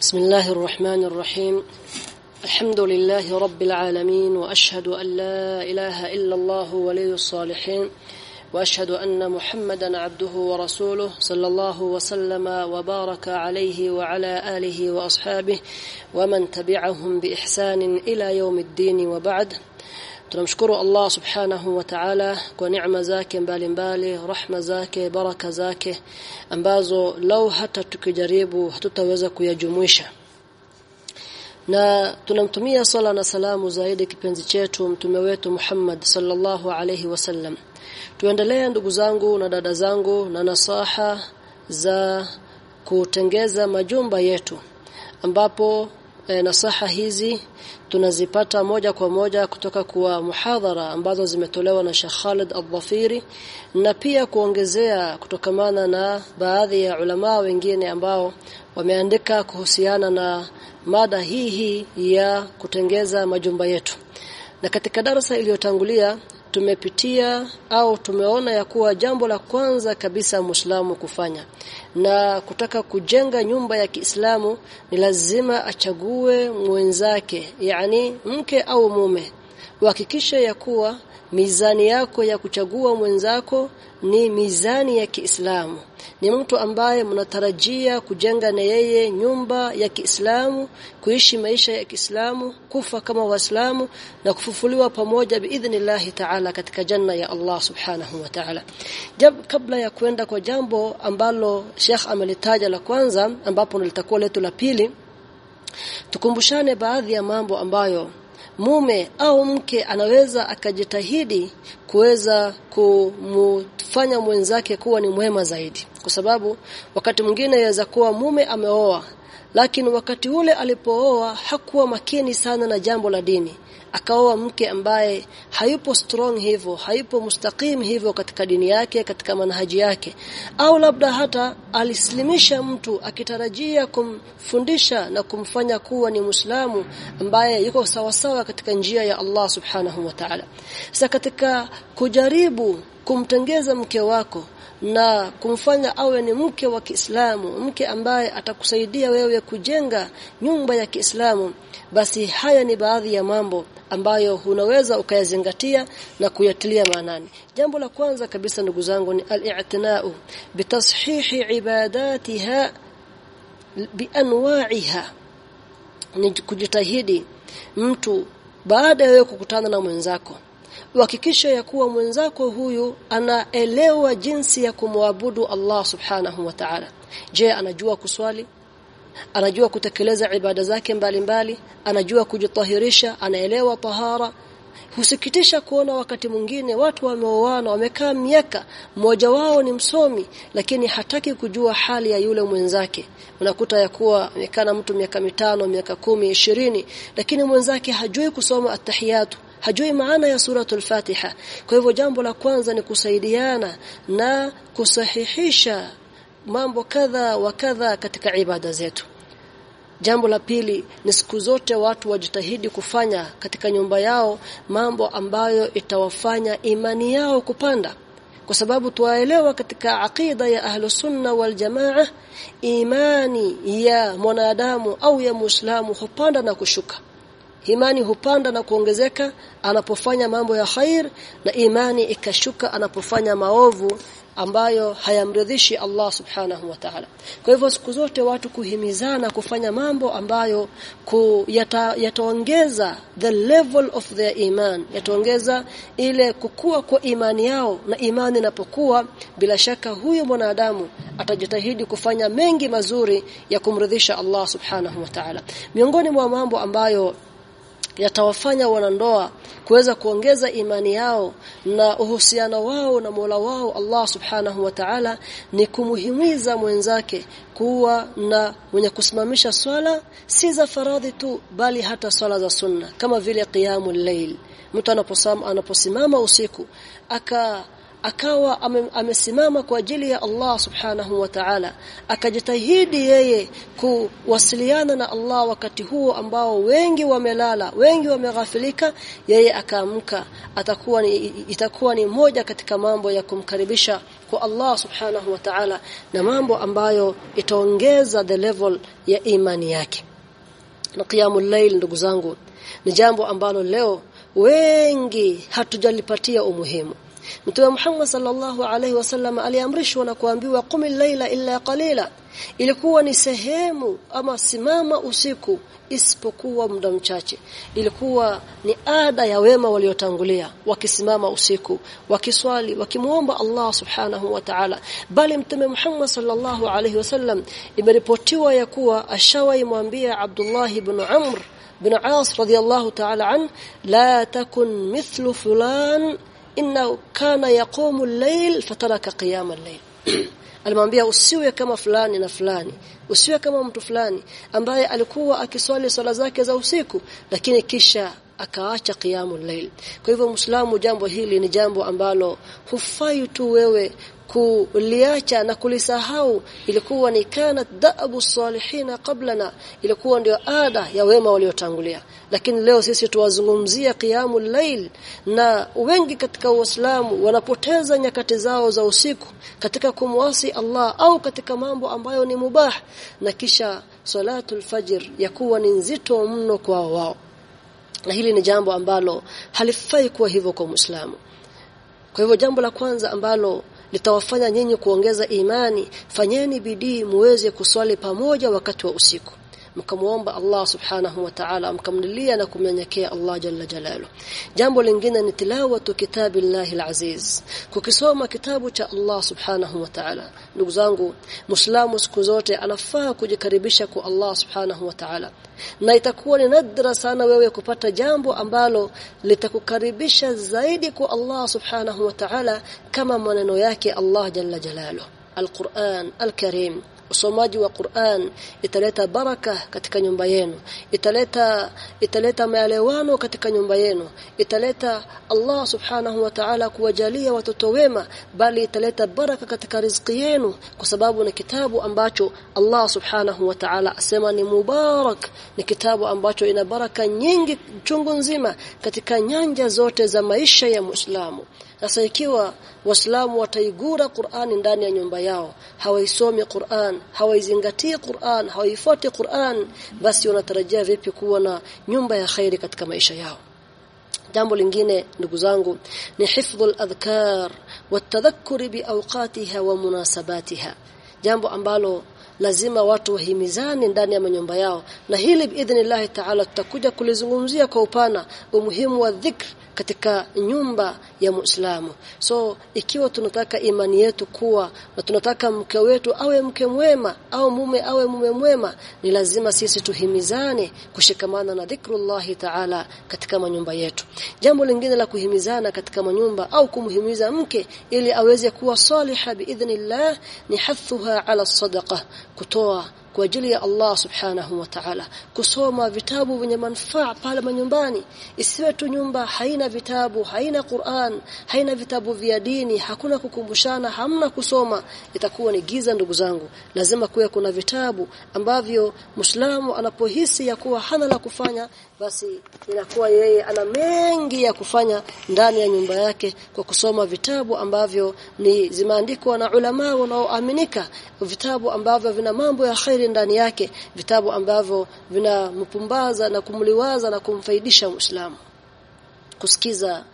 بسم الله الرحمن الرحيم. الحمد لله رب العالمين وأشهد أن لا إله إلا الله ولي الصالحين وأشهد أن محمدا عبده ورسوله صلى الله وسلم وبارك عليه وعلى آله وأصحابه ومن تبعهم بإحسان إلى يوم الدين وبعد. Tunamshukuru Allah subhanahu wa ta'ala kwa neema zake mbalimbali rahma zake baraka zake ambazo lau hata tukijaribu hatutaweza kuyajumuisha. Na tunamtumia sala na salamu zaidi kipenzi chetu mtume wetu Muhammad sallallahu alayhi wasallam tuendelee ndugu zangu na dada zangu na nasaha za kutengeza majumba yetu ambapo e, nasaha hizi tunazipata moja kwa moja kutoka kwa muhadhara ambazo zimetolewa na Sheikh Khalid Al-Dhafiri na pia kuongezea kutokamana na baadhi ya ulama wengine ambao wameandika kuhusiana na mada hii hii ya kutengeza majumba yetu. Na katika darasa iliyotangulia tumepitia au tumeona ya kuwa jambo la kwanza kabisa Muislamu kufanya. Na kutaka kujenga nyumba ya Kiislamu ni lazima achague mwenzake yani mke au mume. Uhakikishe ya kuwa mizani yako ya kuchagua mwenzako ni mizani ya Kiislamu ni mtu ambaye mnatarajia kujenga na yeye nyumba ya Kiislamu kuishi maisha ya Kiislamu kufa kama waislamu na kufufuliwa pamoja biidhnillahi ta'ala katika janna ya Allah subhanahu wa ta'ala. Kabla ya kwenda kwa jambo ambalo Sheikh amelitaja la kwanza ambapo litakuwa letu la pili tukumbushane baadhi ya mambo ambayo mume au mke anaweza akajitahidi kuweza kumfanya mwenzake kuwa ni mwema zaidi. Kwa sababu wakati mwingine yaweza kuwa mume ameoa lakini wakati ule alipooa hakuwa makini sana na jambo la dini. Akaoa mke ambaye hayupo strong hivyo hayupo mustaqim hivyo katika dini yake katika manhaji yake. Au labda hata alislimisha mtu akitarajia kumfundisha na kumfanya kuwa ni Muislamu ambaye yuko sawasawa katika njia ya Allah Subhanahu wa Ta'ala. Katika kujaribu kumtengeza mke wako na kumfanya awe ni mke wa Kiislamu mke ambaye atakusaidia wewe kujenga nyumba ya Kiislamu basi haya ni baadhi ya mambo ambayo unaweza ukayazingatia na kuyatilia maanani. Jambo la kwanza kabisa ndugu zangu ni al-i'tina'u bitashihi ibadatiha bianwa'iha ni kujitahidi mtu baada ya kukutana na mwenzako uhakikisha ya kuwa mwenzako huyu anaelewa jinsi ya kumwabudu Allah subhanahu wa ta'ala. Je anajua kuswali? Anajua kutekeleza ibada zake mbalimbali? Mbali, anajua kujitahirisha? Anaelewa tahara? Husikitisha kuona wakati mwingine watu wameoana wamekaa miaka mmoja wao ni msomi lakini hataki kujua hali ya yule mwenzake. Unakuta ya kuwa amekaa na mtu miaka mitano miaka kumi ishirini lakini mwenzake hajui kusoma atahiyatu hajui maana ya suratul Fatiha. Kwa hivyo jambo la kwanza ni kusaidiana na kusahihisha mambo kadha wa kadha katika ibada zetu. Jambo la pili ni siku zote watu wajitahidi kufanya katika nyumba yao mambo ambayo itawafanya imani yao kupanda. Kwa sababu tuwaelewa katika aqida ya ahlu sunna wal jamaa imani ya mwanadamu au ya muislamu hupanda na kushuka imani hupanda na kuongezeka anapofanya mambo ya khair na imani ikashuka anapofanya maovu ambayo hayamridhishi Allah subhanahu wa ta'ala. Kwa hivyo siku zote watu kuhimizana kufanya mambo ambayo yataongeza yata, the level of their iman, yataongeza ile kukua kwa imani yao na imani inapokuwa bila shaka huyo mwanadamu atajitahidi kufanya mengi mazuri ya kumridhisha Allah subhanahu wa ta'ala. Miongoni mwa mambo ambayo yatawafanya wanandoa kuweza kuongeza imani yao na uhusiano wao na Mola wao Allah Subhanahu wa Ta'ala ni kumuhimiza mwenzake kuwa na mwenye kusimamisha swala si za faradhi tu bali hata swala za sunna kama vile qiyamul layl. Mtu anaposimama usiku aka akawa amesimama kwa ajili ya Allah subhanahu wa ta'ala. Akajitahidi yeye kuwasiliana na Allah wakati huo ambao wengi wamelala wengi wameghafilika yeye akaamka. Atakuwa ni itakuwa ni moja katika mambo ya kumkaribisha kwa Allah subhanahu wa ta'ala na mambo ambayo itaongeza the level ya imani yake. Na qiyamul layl ndugu zangu ni jambo ambalo leo wengi hatujalipatia umuhimu Mtume Muhammad sallallahu alaihi wasallam aliamrishwa na kuambiwa qumil laila illa qalila. Ilikuwa ni sehemu ama simama usiku isipokuwa muda mchache. Ilikuwa ni ada ya wema waliotangulia wakisimama usiku wakiswali wakimuomba Allah subhanahu wa ta'ala. Bali mtume Muhammad sallallahu alaihi wasallam imeripotiwa ya kuwa ashawai mwambia Abdullah ibn Amr bin As radiyallahu ta'ala an la takun mithlu fulan inna kana yaqumu al-layl fataraka qiyam al-layl. Alimwambia usiwe kama fulani na fulani. Usiwe kama mtu fulani ambaye alikuwa akiswali swala zake za usiku lakini kisha akaacha qiyamul layl kwa hivyo muislamu jambo hili ni jambo ambalo hufai tu wewe kuliacha na kulisahau ilikuwa ni kana da'abu salihina qablana ilikuwa ndio ada ya wema waliotangulia. Lakini leo sisi tuwazungumzia qiyamul lail na wengi katika uislamu wanapoteza nyakati zao za usiku katika kumwasi Allah au katika mambo ambayo ni mubah na kisha salatul fajr yakuwa ni nzito mno kwa wao. Na hili ni jambo ambalo halifai kuwa hivyo kwa Muislamu. Kwa hivyo jambo la kwanza ambalo litawafanya nyinyi kuongeza imani. Fanyeni bidii muweze kuswali pamoja wakati wa usiku mkamuomba Allah subhanahu wa ta'ala mkamlilia na kumnyenyekea Allah jalla jalalu. Jambo lingine ni tilawatu kitabillahi alaziz. Kukisoma kitabu cha Allah subhanahu wa ta'ala. Ndugu zangu muislamu siku zote anafaa kujikaribisha kwa Allah subhanahu wa ta'ala. Na itakuwa ni nadra sana wewe kupata jambo ambalo litakukaribisha zaidi kwa Allah subhanahu wa ta'ala kama maneno yake Allah jalla jalalu. Al-Qur'an Al-Karim usomaji wa Qur'an italeta baraka katika nyumba yenu italeta italeta maelewano katika nyumba yenu italeta Allah subhanahu wa ta'ala kuwajalia watoto wema bali italeta baraka katika riziki yenu kwa sababu ni kitabu ambacho Allah subhanahu wa ta'ala asema ni mubarak ni kitabu ambacho ina baraka nyingi chungu nzima katika nyanja zote za maisha ya Muislamu sasa ikiwa waislamu wataigura Qur'ani ndani ya nyumba yao hawaisomi Qur'an hawaizingatii Qur'an hawaifuati Qur'an basi wanatarajia vipi kuwa na nyumba ya khairi katika maisha yao? Jambo lingine ndugu zangu ni hifdhul adhkar watadhakkuri biawqatiha wa munasabatiha. Jambo ambalo lazima watu wahimizane ndani ya manyumba yao na hili biidhnillah ta'ala tutakuja kulizungumzia kwa upana umuhimu wa dhikr katika nyumba ya Muislamu. So ikiwa tunataka imani yetu kuwa na tunataka mke wetu awe mke mwema au mume awe mume mwema ni lazima sisi tuhimizane kushikamana na dhikrullahi ta'ala katika manyumba yetu. Jambo lingine la kuhimizana katika manyumba au kumhimiza mke ili aweze kuwa saliha biidhnillah ni hathuha ala sadaqa kutoa kwa ajili ya Allah subhanahu wa ta'ala. Kusoma vitabu vyenye manufaa pale manyumbani. Isiwe tu nyumba haina vitabu haina Qur'an haina vitabu vya dini hakuna kukumbushana hamna kusoma. Itakuwa ni giza ndugu zangu. Lazima kuwe kuna vitabu ambavyo Muislamu anapohisi ya kuwa hana la kufanya basi inakuwa yeye ana mengi ya kufanya ndani ya nyumba yake kwa kusoma vitabu ambavyo ni zimeandikwa na ulama wanaoaminika. Vitabu ambavyo vina mambo ya khairi ndani yake vitabu ambavyo vinampumbaza na kumliwaza na kumfaidisha Muislamu. Kusikiza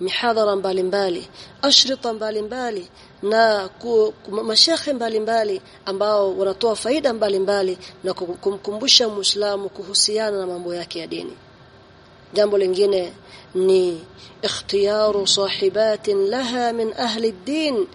mihadhara mbalimbali ashrita mbalimbali na ku, mashekhe mbalimbali ambao wanatoa faida mbalimbali na kumkumbusha Muislamu kuhusiana na mambo yake ya dini. Jambo lingine ni ikhtiyaru sahibatin laha min ahli ad-din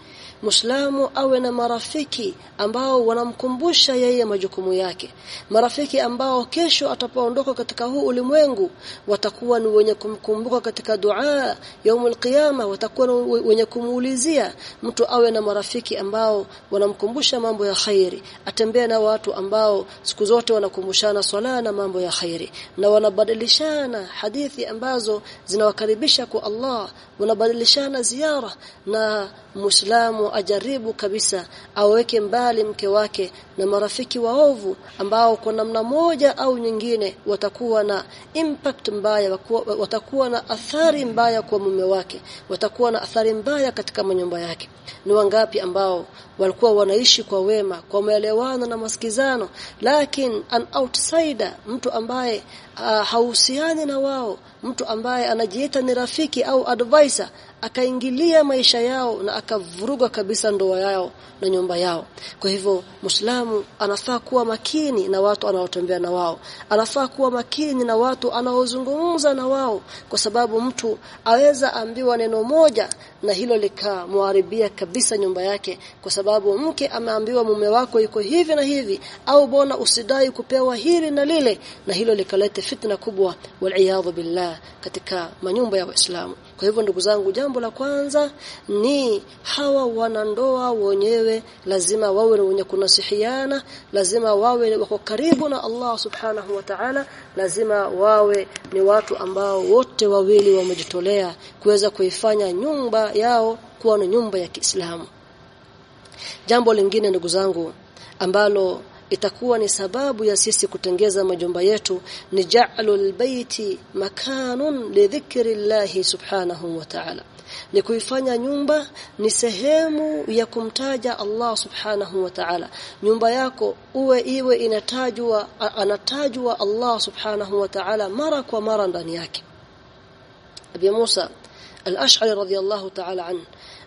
Muislamu awe na marafiki ambao wanamkumbusha yeye majukumu yake. Marafiki ambao kesho atapoondoka katika huu ulimwengu watakuwa ni wenye kumkumbuka katika dua yaumul qiyama watakuwa wenye kumuulizia mtu awe na marafiki ambao wanamkumbusha mambo ya khairi. Atembee na watu ambao siku zote wanakumbushana swala na mambo ya khairi. Na wanabadilishana hadithi ambazo zinawakaribisha kwa Allah wanabadilishana ziara. Na Muislamu ajaribu kabisa aweke mbali mke wake na marafiki waovu ambao kwa namna moja au nyingine watakuwa na impact mbaya watakuwa na athari mbaya kwa mume wake watakuwa na athari mbaya katika manyumba yake. Ni wangapi ambao walikuwa wanaishi kwa wema kwa maelewano na masikizano lakini an outsider mtu ambaye uh, hauhusiani na wao. Mtu ambaye anajiita ni rafiki au advisor akaingilia maisha yao na akavuruga kabisa ndoa yao na nyumba yao. Kwa hivyo Muislamu anafaa kuwa makini na watu anaotembea na wao. Anafaa kuwa makini na watu anaozungumza na wao kwa sababu mtu aweza ambiwa neno moja na hilo likamharibia kabisa nyumba yake kwa sababu mke ameambiwa mume wako yuko hivi na hivi au bona usidai kupewa hili na lile na hilo likaleta fitna kubwa waliaadhu billah katika manyumba ya Waislamu. Kwa hivyo ndugu zangu jambo la kwanza ni hawa wanandoa wenyewe lazima wawe wenye kunasihiana lazima wawe wako karibu na Allah subhanahu wa ta'ala lazima wawe ni watu ambao wote wawili wamejitolea kuweza kuifanya nyumba yao kuwa ni nyumba ya Kiislamu. Jambo lingine ndugu zangu ambalo itakuwa ni sababu ya sisi kutengeza majumba yetu. Ni ja'alul baiti makanun lidhikri llahi subhanahu wa ta'ala. Ni kuifanya nyumba ni sehemu ya kumtaja Allah subhanahu wa ta'ala. Nyumba yako uwe iwe inatajwa anatajwa Allah subhanahu wa ta'ala mara kwa mara ndani yake. Abi Musa al-Ash'ari radhiyallahu ta'ala an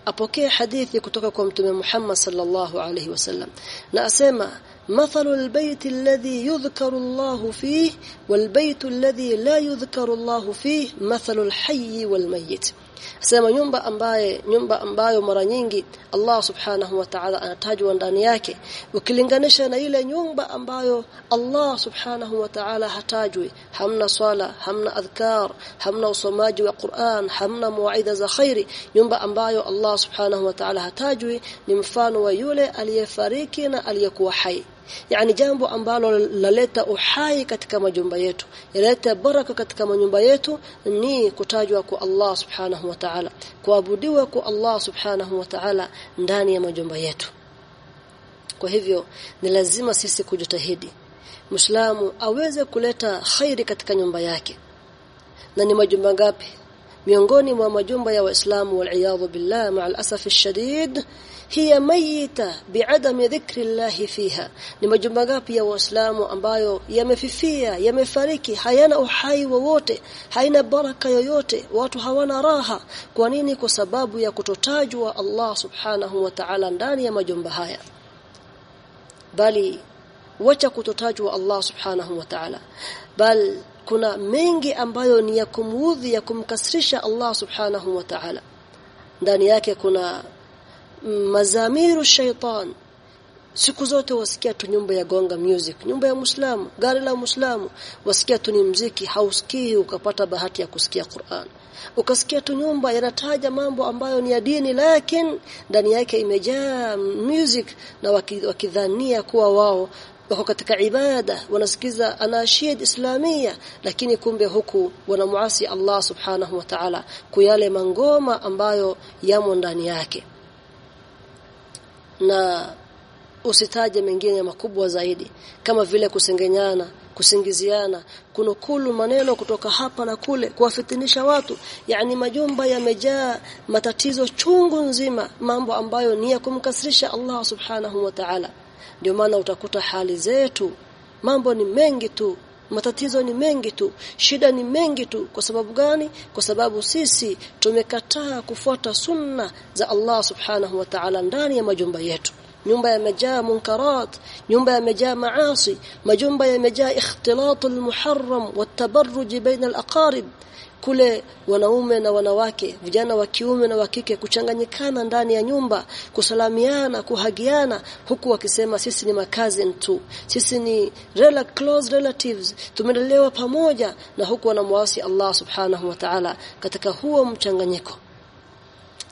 apokea hadithi kutoka kwa mtume Muhammad sallallahu alayhi wasallam na asema مثل البيت الذي يذكر الله فيه والبيت الذي لا يذكر الله فيه مثل الحي والميت sema nyumba ambaye nyumba ambayo mara nyingi Allah subhanahu wa ta'ala anatajwa ndani yake ukilinganisha na ile nyumba ambayo Allah subhanahu wa ta'ala hatajwi hamna swala hamna adhkar hamna usomaji wa Qur'an hamna mawaidha za khairi nyumba ambayo Allah subhanahu wa ta'ala hatajwi ni mfano wa yule aliyefariki na aliyekuwa hai yani jambo ambalo laleta uhai katika majumba yetu yaleta baraka katika manyumba yetu ni kutajwa kwa Allah subhanahu wa ta'ala kuabudiwa kwa Allah subhanahu wa ta'ala ndani ya majumba yetu. Kwa hivyo ni lazima sisi kujitahidi. Muislamu aweze kuleta khairi katika nyumba yake. Na ni majumba ngapi? Miongoni mwa majumba ya waislamu wal billah ma'al asaf shadid hiya mayita bi'adami dhikri llahi fiha. Ni majumba gapi ya waislamu ambayo yamefifia yamefariki hayana uhai wowote haina baraka yoyote watu hawana raha? Kwa nini? Kwa sababu ya kutotajwa Allah subhanahu wa ta'ala ndani ya majumba haya. Bali wacha kutotajwa Allah subhanahu wa ta'ala. Bal kuna mengi ambayo ni ya kumuudhi ya kumkasirisha Allah subhanahu wa ta'ala. Ndani yake kuna mazamiru shaitan. Siku zote wasikia tu nyumba ya gonga music. Nyumba ya muislamu gari la muislamu. Wasikia tu ni mziki hausikii ukapata bahati ya kusikia Qur'an. Ukasikia tu nyumba yanataja mambo ambayo ni ya dini lakini ndani yake imejaa music na wakidhania kuwa wao wako katika ibada. Wanasikiza anashid islamia lakini kumbe huku wanamuasi Allah subhanahu wa ta'ala kuyale mangoma ambayo yamo ndani yake na usitaje mengine makubwa zaidi kama vile kusengenyana kusingiziana kunukulu maneno kutoka hapa na kule kuwafitinisha watu. Yani majumba yamejaa matatizo chungu nzima mambo ambayo ni ya kumkasirisha Allah subhanahu wa ta'ala. Ndio maana utakuta hali zetu mambo ni mengi tu matatizo ni mengi tu. Shida ni mengi tu. Kwa sababu gani? Kwa sababu sisi tumekataa kufuata sunna za Allah subhanahu wa ta'ala ndani ya majumba yetu. Nyumba yamejaa munkarat nyumba yamejaa maasi majumba yamejaa ikhtilat almuharram watabarruj baina alaqarib kule wanaume na wanawake vijana wa kiume na wa kike kuchanganyikana ndani ya nyumba kusalamiana kuhagiana huku wakisema sisi ni makazi tu. Sisi ni rela close relatives. Tumelelewa pamoja na huku wanamwasi Allah subhanahu wa ta'ala katika huo mchanganyiko.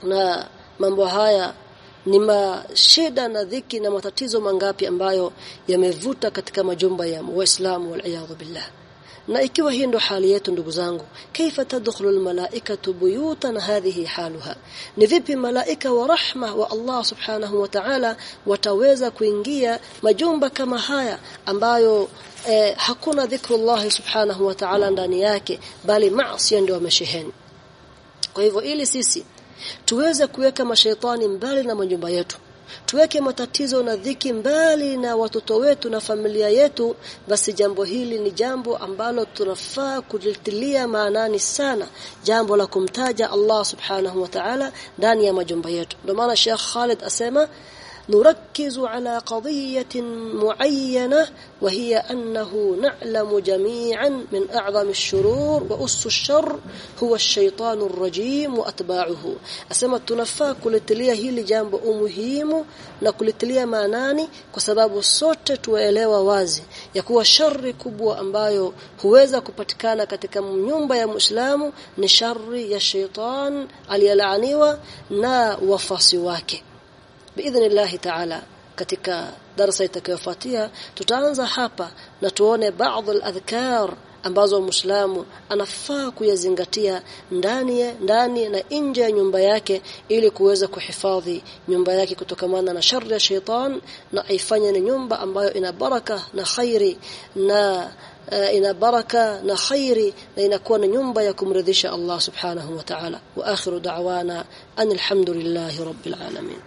Na mambo haya ni mashida na dhiki na matatizo mangapi ambayo yamevuta katika majumba ya Waislamu wal billah na ikiwa hii ndo hali yetu ndugu zangu kaifa tadkhulu almalaikatu buyutan hadhihi haluha? Ni vipi malaika wa rahma wa Allah subhanahu wa ta'ala wataweza kuingia majumba kama haya ambayo eh, hakuna dhikrullah subhanahu wa ta'ala ndani yake bali maasi ndio wamesheheni? Kwa hivyo ili sisi tuweze kuweka mashaitani mbali na majumba yetu tuweke matatizo na dhiki mbali na watoto wetu na familia yetu basi jambo hili ni jambo ambalo tunafaa kulitilia maanani sana jambo la kumtaja Allah subhanahu wa ta'ala ndani ya majumba yetu. Ndio maana Sheikh Khalid asema نركز على قضية معينة وهي أنه نعلم جميعا من أعظم الشرور وأس الشر هو الشيطان الرجيم وأتباعه أسمى tunafaa kulitilia hili jambo umuhimu na kulitilia maanani kwa sababu sote tuelewa wazi ya kuwa shari kubwa ambayo huweza kupatikana katika nyumba ya Muislamu ni shari ya sheitan aliyelaaniwa na wafasi wake biidhnillah ta'ala katika darasa itakayofuatia tutaanza hapa na tuone baadhi al-adhkar ambazo muislamu anafaa kuyazingatia ndani ndani na nje ya nyumba yake ili kuweza kuhifadhi nyumba yake kutokamana na shari ya shaitan na aifanye ni nyumba ambayo ina baraka na khairi na uh, ina baraka na khairi na inakuwa ni nyumba ya kumridhisha Allah subhanahu wa ta'ala. Wa akhiru da'wana anil hamdulillahi rabbil alamin